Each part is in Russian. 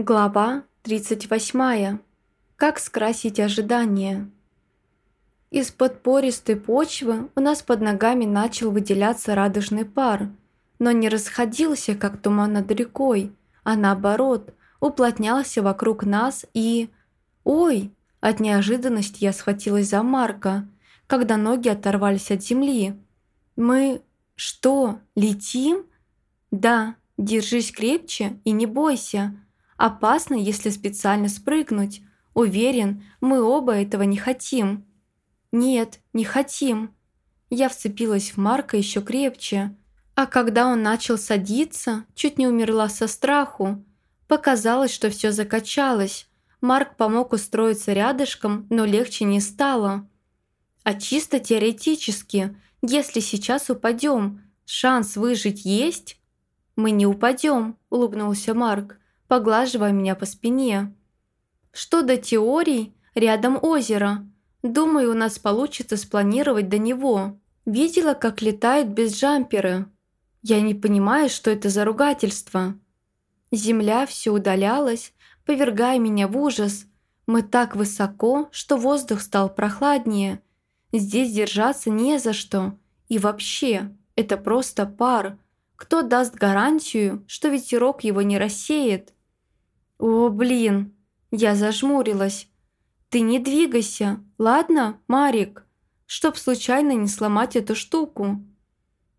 Глава 38. Как скрасить ожидания. Из-под пористой почвы у нас под ногами начал выделяться радужный пар, но не расходился, как туман над рекой, а наоборот, уплотнялся вокруг нас и... Ой! От неожиданности я схватилась за Марка, когда ноги оторвались от земли. Мы... что, летим? Да, держись крепче и не бойся, Опасно, если специально спрыгнуть. Уверен, мы оба этого не хотим». «Нет, не хотим». Я вцепилась в Марка еще крепче. А когда он начал садиться, чуть не умерла со страху. Показалось, что все закачалось. Марк помог устроиться рядышком, но легче не стало. А чисто теоретически, если сейчас упадем, шанс выжить есть? Мы не упадем, улыбнулся Марк поглаживая меня по спине. «Что до теорий, рядом озеро. Думаю, у нас получится спланировать до него. Видела, как летают без джамперы. Я не понимаю, что это за ругательство». Земля все удалялась, повергая меня в ужас. Мы так высоко, что воздух стал прохладнее. Здесь держаться не за что. И вообще, это просто пар. Кто даст гарантию, что ветерок его не рассеет? «О, блин!» Я зажмурилась. «Ты не двигайся, ладно, Марик? Чтоб случайно не сломать эту штуку».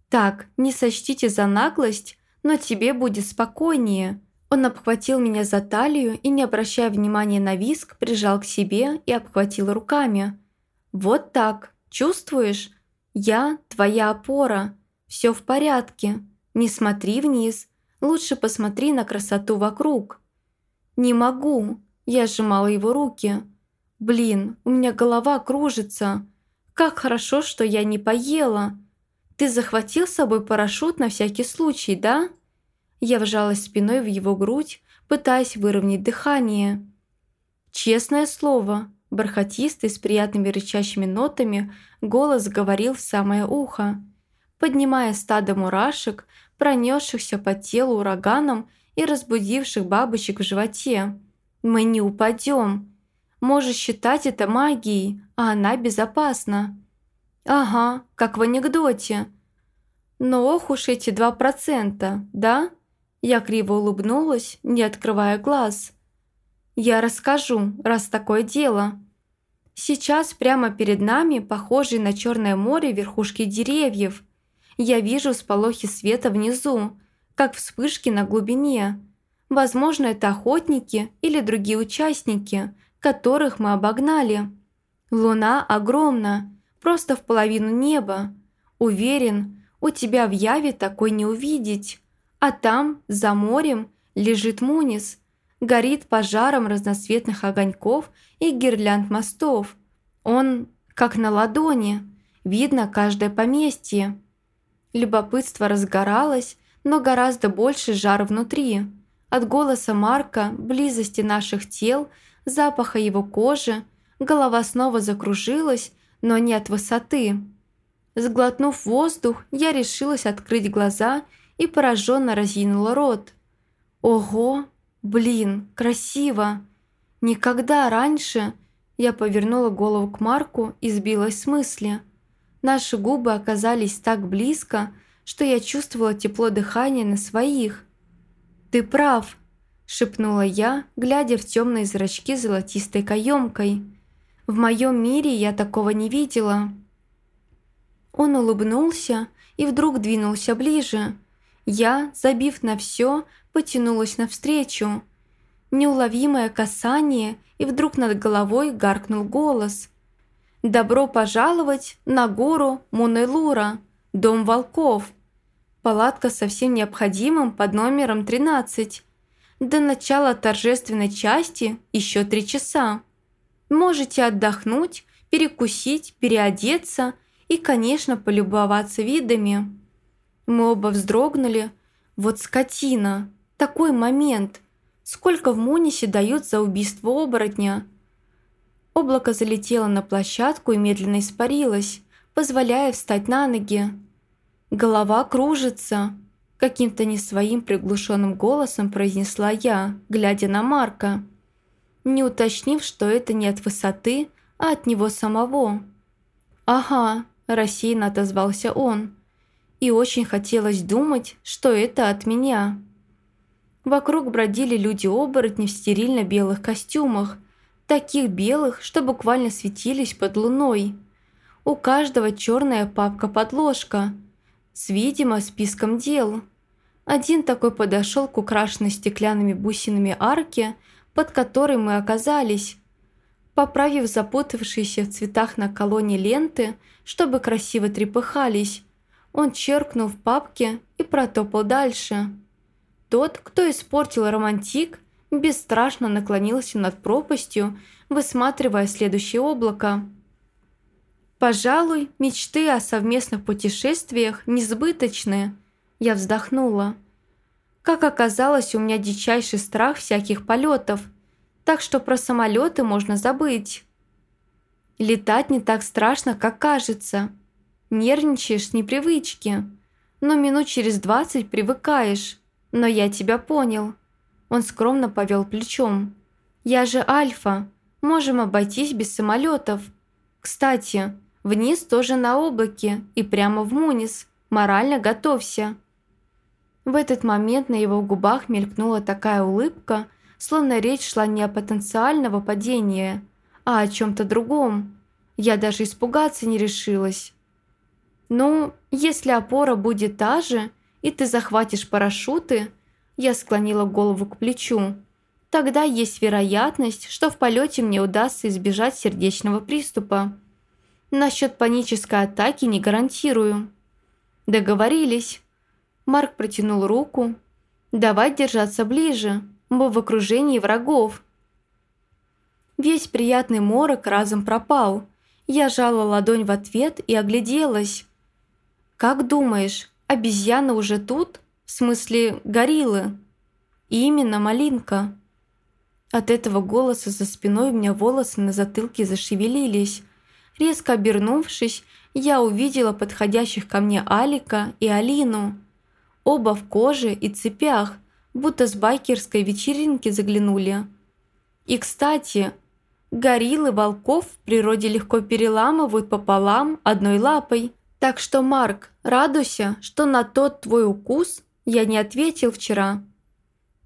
«Так, не сочтите за наглость, но тебе будет спокойнее». Он обхватил меня за талию и, не обращая внимания на виск, прижал к себе и обхватил руками. «Вот так, чувствуешь? Я твоя опора. Все в порядке. Не смотри вниз. Лучше посмотри на красоту вокруг». «Не могу!» Я сжимала его руки. «Блин, у меня голова кружится. Как хорошо, что я не поела. Ты захватил с собой парашют на всякий случай, да?» Я вжалась спиной в его грудь, пытаясь выровнять дыхание. «Честное слово», бархатистый, с приятными рычащими нотами, голос говорил в самое ухо. Поднимая стадо мурашек, пронесшихся по телу ураганом, и разбудивших бабочек в животе. «Мы не упадем. Можешь считать это магией, а она безопасна». «Ага, как в анекдоте». «Но ох уж эти два процента, да?» Я криво улыбнулась, не открывая глаз. «Я расскажу, раз такое дело». Сейчас прямо перед нами, похожие на Черное море, верхушки деревьев. Я вижу сполохи света внизу, как вспышки на глубине. Возможно, это охотники или другие участники, которых мы обогнали. Луна огромна, просто в половину неба. Уверен, у тебя в Яве такой не увидеть. А там, за морем, лежит Мунис. Горит пожаром разноцветных огоньков и гирлянд мостов. Он как на ладони, видно каждое поместье. Любопытство разгоралось, но гораздо больше жар внутри. От голоса Марка, близости наших тел, запаха его кожи, голова снова закружилась, но не от высоты. Сглотнув воздух, я решилась открыть глаза и пораженно разъянула рот. «Ого! Блин, красиво! Никогда раньше...» Я повернула голову к Марку и сбилась с мысли. Наши губы оказались так близко, что я чувствовала тепло дыхания на своих. «Ты прав», – шепнула я, глядя в темные зрачки золотистой каемкой. «В моем мире я такого не видела». Он улыбнулся и вдруг двинулся ближе. Я, забив на все, потянулась навстречу. Неуловимое касание, и вдруг над головой гаркнул голос. «Добро пожаловать на гору Мунелура, дом волков!» Палатка со всем необходимым под номером 13. До начала торжественной части еще три часа. Можете отдохнуть, перекусить, переодеться и, конечно, полюбоваться видами. Мы оба вздрогнули. Вот скотина. Такой момент. Сколько в Мунисе дают за убийство оборотня? Облако залетело на площадку и медленно испарилось, позволяя встать на ноги. Голова кружится. Каким-то не своим приглушенным голосом произнесла я, глядя на Марка, не уточнив, что это не от высоты, а от него самого. «Ага», – рассеянно отозвался он. И очень хотелось думать, что это от меня. Вокруг бродили люди-оборотни в стерильно-белых костюмах, таких белых, что буквально светились под луной. У каждого черная папка-подложка с, видимо, списком дел. Один такой подошел к украшенной стеклянными бусинами арке, под которой мы оказались. Поправив запутавшиеся в цветах на колонне ленты, чтобы красиво трепыхались, он черкнул в папке и протопал дальше. Тот, кто испортил романтик, бесстрашно наклонился над пропастью, высматривая следующее облако. «Пожалуй, мечты о совместных путешествиях несбыточны», – я вздохнула. Как оказалось, у меня дичайший страх всяких полетов, так что про самолеты можно забыть. Летать не так страшно, как кажется. Нервничаешь с непривычки, но минут через двадцать привыкаешь. Но я тебя понял. Он скромно повел плечом. Я же Альфа. Можем обойтись без самолетов. Кстати, вниз тоже на облаке и прямо в Мунис. Морально готовься. В этот момент на его губах мелькнула такая улыбка, словно речь шла не о потенциального падения, а о чем-то другом. Я даже испугаться не решилась. «Ну, если опора будет та же, и ты захватишь парашюты», я склонила голову к плечу. «Тогда есть вероятность, что в полете мне удастся избежать сердечного приступа. Насчет панической атаки не гарантирую». «Договорились». Марк протянул руку. «Давай держаться ближе, мы в окружении врагов». Весь приятный морок разом пропал. Я жала ладонь в ответ и огляделась. «Как думаешь, обезьяна уже тут? В смысле, гориллы?» «Именно, малинка». От этого голоса за спиной у меня волосы на затылке зашевелились. Резко обернувшись, я увидела подходящих ко мне Алика и Алину. Оба в коже и цепях, будто с байкерской вечеринки заглянули. И, кстати, гориллы волков в природе легко переламывают пополам одной лапой. Так что, Марк, радуйся, что на тот твой укус я не ответил вчера.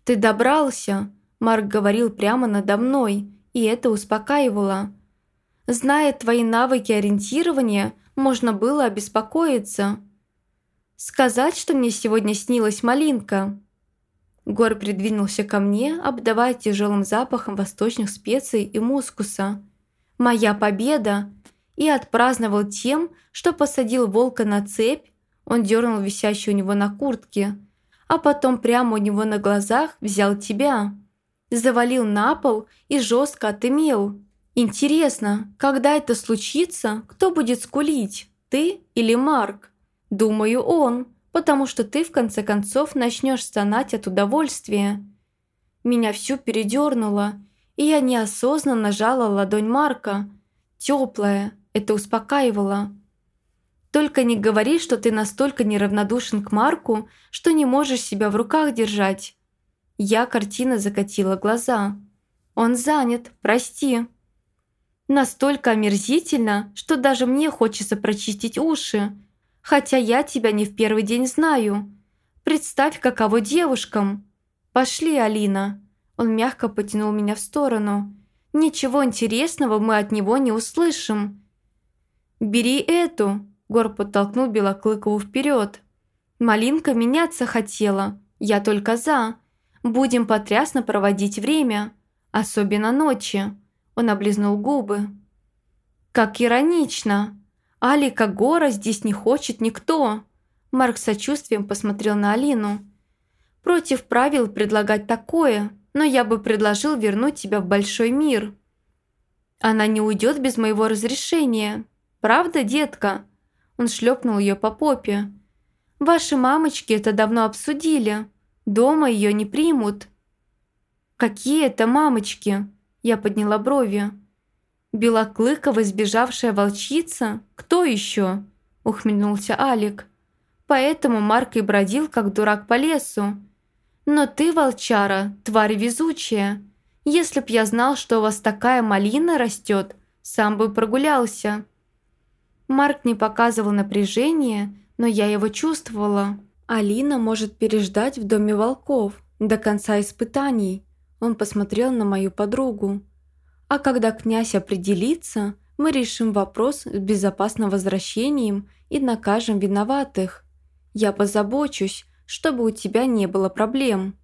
Ты добрался, Марк говорил прямо надо мной, и это успокаивало. Зная твои навыки ориентирования, можно было обеспокоиться. Сказать, что мне сегодня снилась малинка. Гор придвинулся ко мне, обдавая тяжелым запахом восточных специй и мускуса. «Моя победа!» и отпраздновал тем, что посадил волка на цепь, он дернул висящую у него на куртке, а потом прямо у него на глазах взял тебя. Завалил на пол и жестко отымел. Интересно, когда это случится, кто будет скулить, ты или Марк? Думаю, он, потому что ты в конце концов начнешь стонать от удовольствия. Меня всю передернуло, и я неосознанно нажала ладонь Марка, теплая, это успокаивало. Только не говори, что ты настолько неравнодушен к Марку, что не можешь себя в руках держать. Я картина закатила глаза. Он занят, прости. Настолько омерзительно, что даже мне хочется прочистить уши. Хотя я тебя не в первый день знаю. Представь, каково девушкам. Пошли, Алина. Он мягко потянул меня в сторону. Ничего интересного мы от него не услышим. «Бери эту!» – Гор подтолкнул Белоклыкову вперед. «Малинка меняться хотела. Я только за. Будем потрясно проводить время. Особенно ночи». Он облизнул губы. «Как иронично! Алика Гора здесь не хочет никто!» Марк с сочувствием посмотрел на Алину. «Против правил предлагать такое, но я бы предложил вернуть тебя в большой мир. Она не уйдет без моего разрешения. Правда, детка?» Он шлепнул ее по попе. «Ваши мамочки это давно обсудили. Дома ее не примут». «Какие это мамочки?» Я подняла брови. «Белоклыкова сбежавшая волчица? Кто еще?» Ухмыльнулся Алик. Поэтому Марк и бродил, как дурак по лесу. Но ты, волчара, тварь везучая. Если б я знал, что у вас такая малина растет, сам бы прогулялся». Марк не показывал напряжения, но я его чувствовала. Алина может переждать в доме волков до конца испытаний. Он посмотрел на мою подругу. А когда князь определится, мы решим вопрос с безопасным возвращением и накажем виноватых. Я позабочусь, чтобы у тебя не было проблем».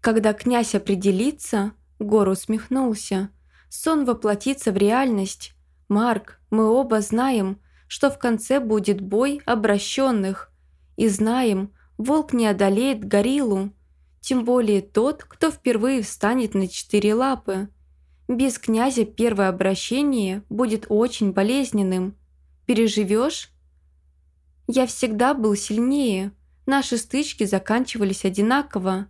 Когда князь определится, Гор усмехнулся. Сон воплотится в реальность. Марк, мы оба знаем, что в конце будет бой обращенных. И знаем, волк не одолеет гориллу. Тем более тот, кто впервые встанет на четыре лапы. Без князя первое обращение будет очень болезненным. Переживешь? Я всегда был сильнее. Наши стычки заканчивались одинаково.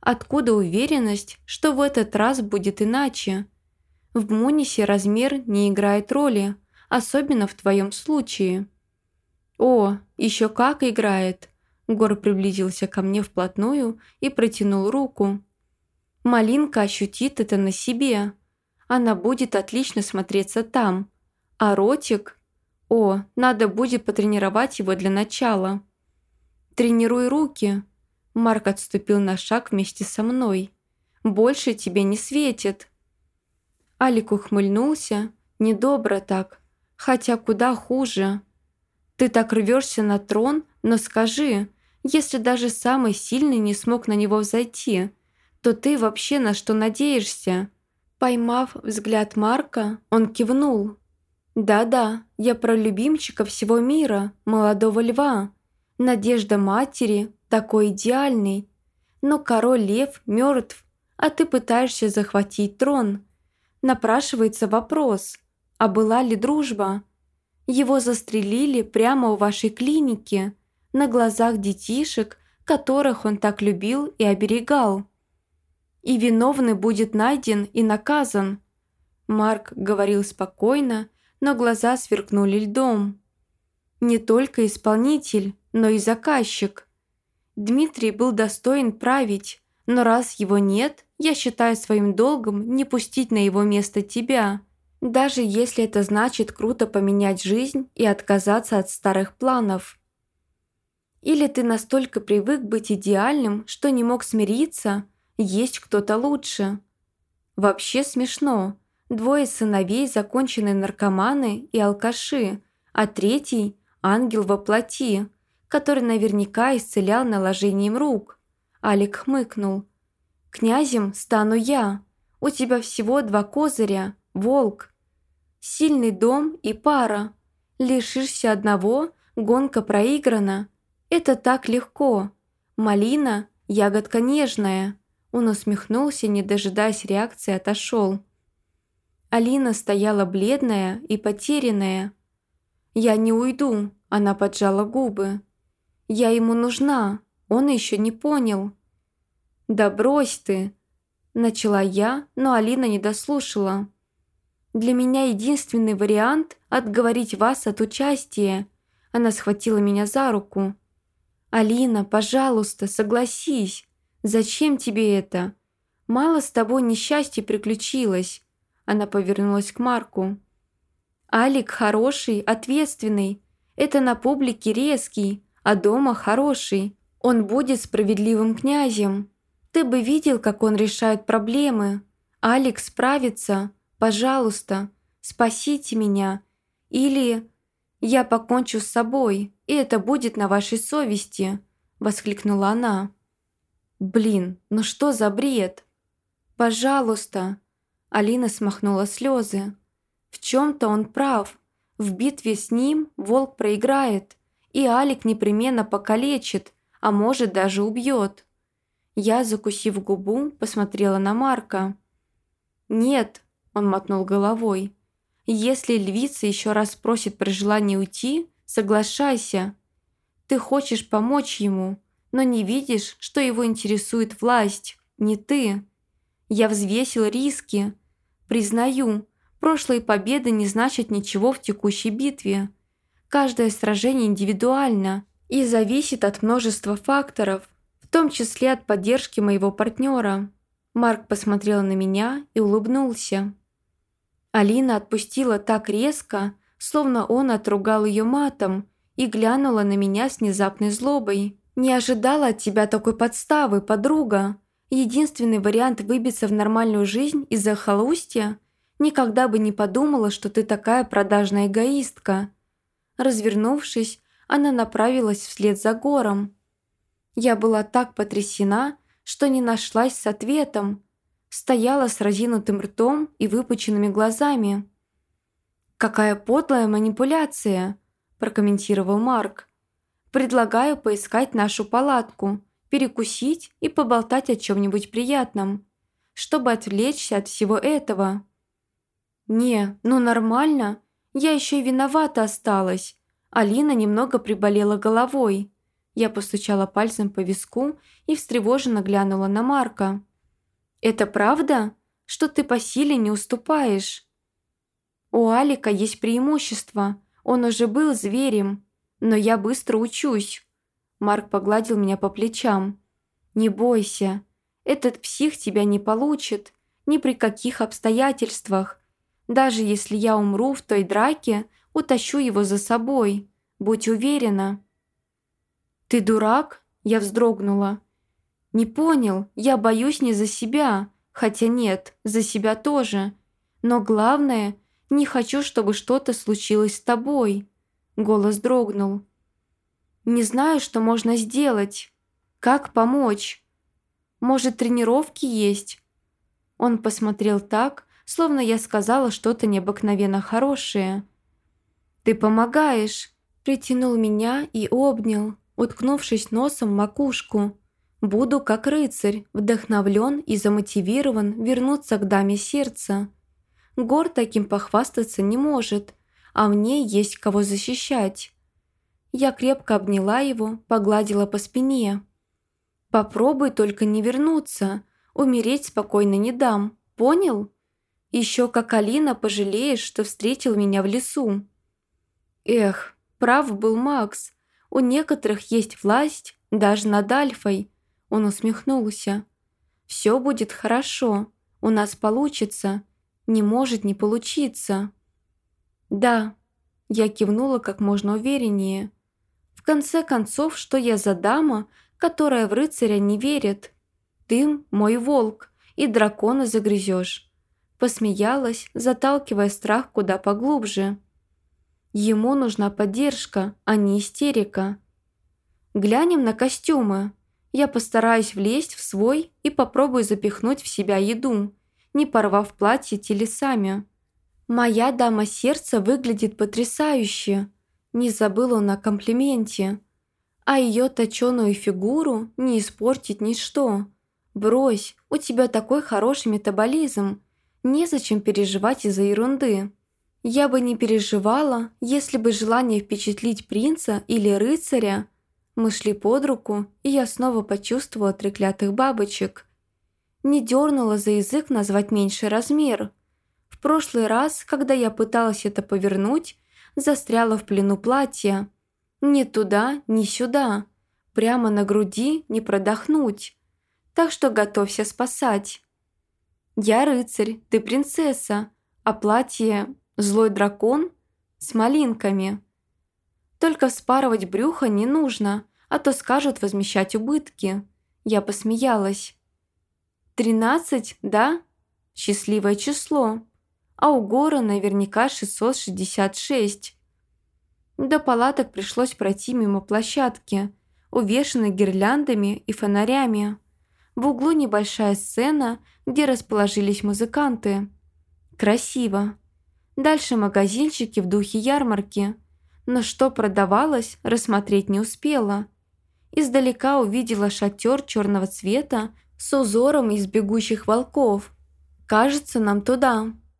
Откуда уверенность, что в этот раз будет иначе? В Мунисе размер не играет роли, особенно в твоем случае. О, еще как играет. Гор приблизился ко мне вплотную и протянул руку. Малинка ощутит это на себе. Она будет отлично смотреться там. А ротик? О, надо будет потренировать его для начала. Тренируй руки, Марк отступил на шаг вместе со мной. «Больше тебе не светит». Алик ухмыльнулся. «Недобро так. Хотя куда хуже. Ты так рвешься на трон, но скажи, если даже самый сильный не смог на него взойти, то ты вообще на что надеешься?» Поймав взгляд Марка, он кивнул. «Да-да, я про любимчика всего мира, молодого льва. Надежда матери, такой идеальный. Но король лев мертв, а ты пытаешься захватить трон. Напрашивается вопрос, а была ли дружба? Его застрелили прямо у вашей клиники, на глазах детишек, которых он так любил и оберегал. И виновный будет найден и наказан. Марк говорил спокойно, но глаза сверкнули льдом. Не только исполнитель, но и заказчик. Дмитрий был достоин править, но раз его нет, я считаю своим долгом не пустить на его место тебя, даже если это значит круто поменять жизнь и отказаться от старых планов. Или ты настолько привык быть идеальным, что не мог смириться, есть кто-то лучше. Вообще смешно. Двое сыновей – законченные наркоманы и алкаши, а третий – ангел во плоти – который наверняка исцелял наложением рук. Алик хмыкнул. «Князем стану я. У тебя всего два козыря, волк. Сильный дом и пара. Лишишься одного, гонка проиграна. Это так легко. Малина – ягодка нежная». Он усмехнулся, не дожидаясь реакции, отошел. Алина стояла бледная и потерянная. «Я не уйду», – она поджала губы. Я ему нужна, он еще не понял». «Да брось ты!» Начала я, но Алина не дослушала. «Для меня единственный вариант – отговорить вас от участия». Она схватила меня за руку. «Алина, пожалуйста, согласись. Зачем тебе это? Мало с тобой несчастье приключилось». Она повернулась к Марку. «Алик хороший, ответственный. Это на публике резкий а дома хороший. Он будет справедливым князем. Ты бы видел, как он решает проблемы. Алекс справится. Пожалуйста, спасите меня. Или я покончу с собой, и это будет на вашей совести», – воскликнула она. «Блин, ну что за бред?» «Пожалуйста!» Алина смахнула слезы. «В чем-то он прав. В битве с ним волк проиграет и Алик непременно покалечит, а может даже убьет. Я, закусив губу, посмотрела на Марка. «Нет», – он мотнул головой. «Если львица еще раз просит про желание уйти, соглашайся. Ты хочешь помочь ему, но не видишь, что его интересует власть, не ты. Я взвесил риски. Признаю, прошлые победы не значат ничего в текущей битве. Каждое сражение индивидуально, и зависит от множества факторов, в том числе от поддержки моего партнера. Марк посмотрел на меня и улыбнулся. Алина отпустила так резко, словно он отругал ее матом, и глянула на меня с внезапной злобой. «Не ожидала от тебя такой подставы, подруга. Единственный вариант выбиться в нормальную жизнь из-за холустья? Никогда бы не подумала, что ты такая продажная эгоистка». Развернувшись, она направилась вслед за гором. Я была так потрясена, что не нашлась с ответом. Стояла с разинутым ртом и выпученными глазами. «Какая подлая манипуляция!» – прокомментировал Марк. «Предлагаю поискать нашу палатку, перекусить и поболтать о чем-нибудь приятном, чтобы отвлечься от всего этого». «Не, ну нормально. Я еще и виновата осталась. Алина немного приболела головой. Я постучала пальцем по виску и встревоженно глянула на Марка. «Это правда, что ты по силе не уступаешь?» «У Алика есть преимущество. Он уже был зверем. Но я быстро учусь». Марк погладил меня по плечам. «Не бойся. Этот псих тебя не получит. Ни при каких обстоятельствах. Даже если я умру в той драке, утащу его за собой. Будь уверена». «Ты дурак?» Я вздрогнула. «Не понял, я боюсь не за себя. Хотя нет, за себя тоже. Но главное, не хочу, чтобы что-то случилось с тобой». Голос дрогнул. «Не знаю, что можно сделать. Как помочь? Может, тренировки есть?» Он посмотрел так, словно я сказала что-то необыкновенно хорошее. «Ты помогаешь!» Притянул меня и обнял, уткнувшись носом в макушку. Буду как рыцарь, вдохновлен и замотивирован вернуться к даме сердца. Гор таким похвастаться не может, а мне есть кого защищать. Я крепко обняла его, погладила по спине. «Попробуй только не вернуться, умереть спокойно не дам, понял? Еще как Алина пожалеешь, что встретил меня в лесу». Эх, прав был Макс, у некоторых есть власть даже над Альфой. Он усмехнулся. «Все будет хорошо. У нас получится. Не может не получиться». «Да», – я кивнула как можно увереннее. «В конце концов, что я за дама, которая в рыцаря не верит? Ты мой волк, и дракона загрызешь». Посмеялась, заталкивая страх куда поглубже. Ему нужна поддержка, а не истерика. Глянем на костюмы. Я постараюсь влезть в свой и попробую запихнуть в себя еду, не порвав платье телесами. Моя дама сердца выглядит потрясающе. Не забыл он о комплименте. А ее точеную фигуру не испортить ничто. Брось, у тебя такой хороший метаболизм. Незачем переживать из-за ерунды. Я бы не переживала, если бы желание впечатлить принца или рыцаря. Мы шли под руку, и я снова почувствовала треклятых бабочек. Не дернула за язык назвать меньший размер. В прошлый раз, когда я пыталась это повернуть, застряла в плену платья. Ни туда, ни сюда. Прямо на груди не продохнуть. Так что готовься спасать. Я рыцарь, ты принцесса, а платье Злой дракон с малинками. Только вспарывать брюхо не нужно, а то скажут возмещать убытки. Я посмеялась. «Тринадцать, да? Счастливое число. А у Гора наверняка 666». До палаток пришлось пройти мимо площадки, увешанной гирляндами и фонарями. В углу небольшая сцена, где расположились музыканты. Красиво. Дальше магазинчики в духе ярмарки. Но что продавалось, рассмотреть не успела. Издалека увидела шатер черного цвета с узором из бегущих волков. «Кажется, нам туда»,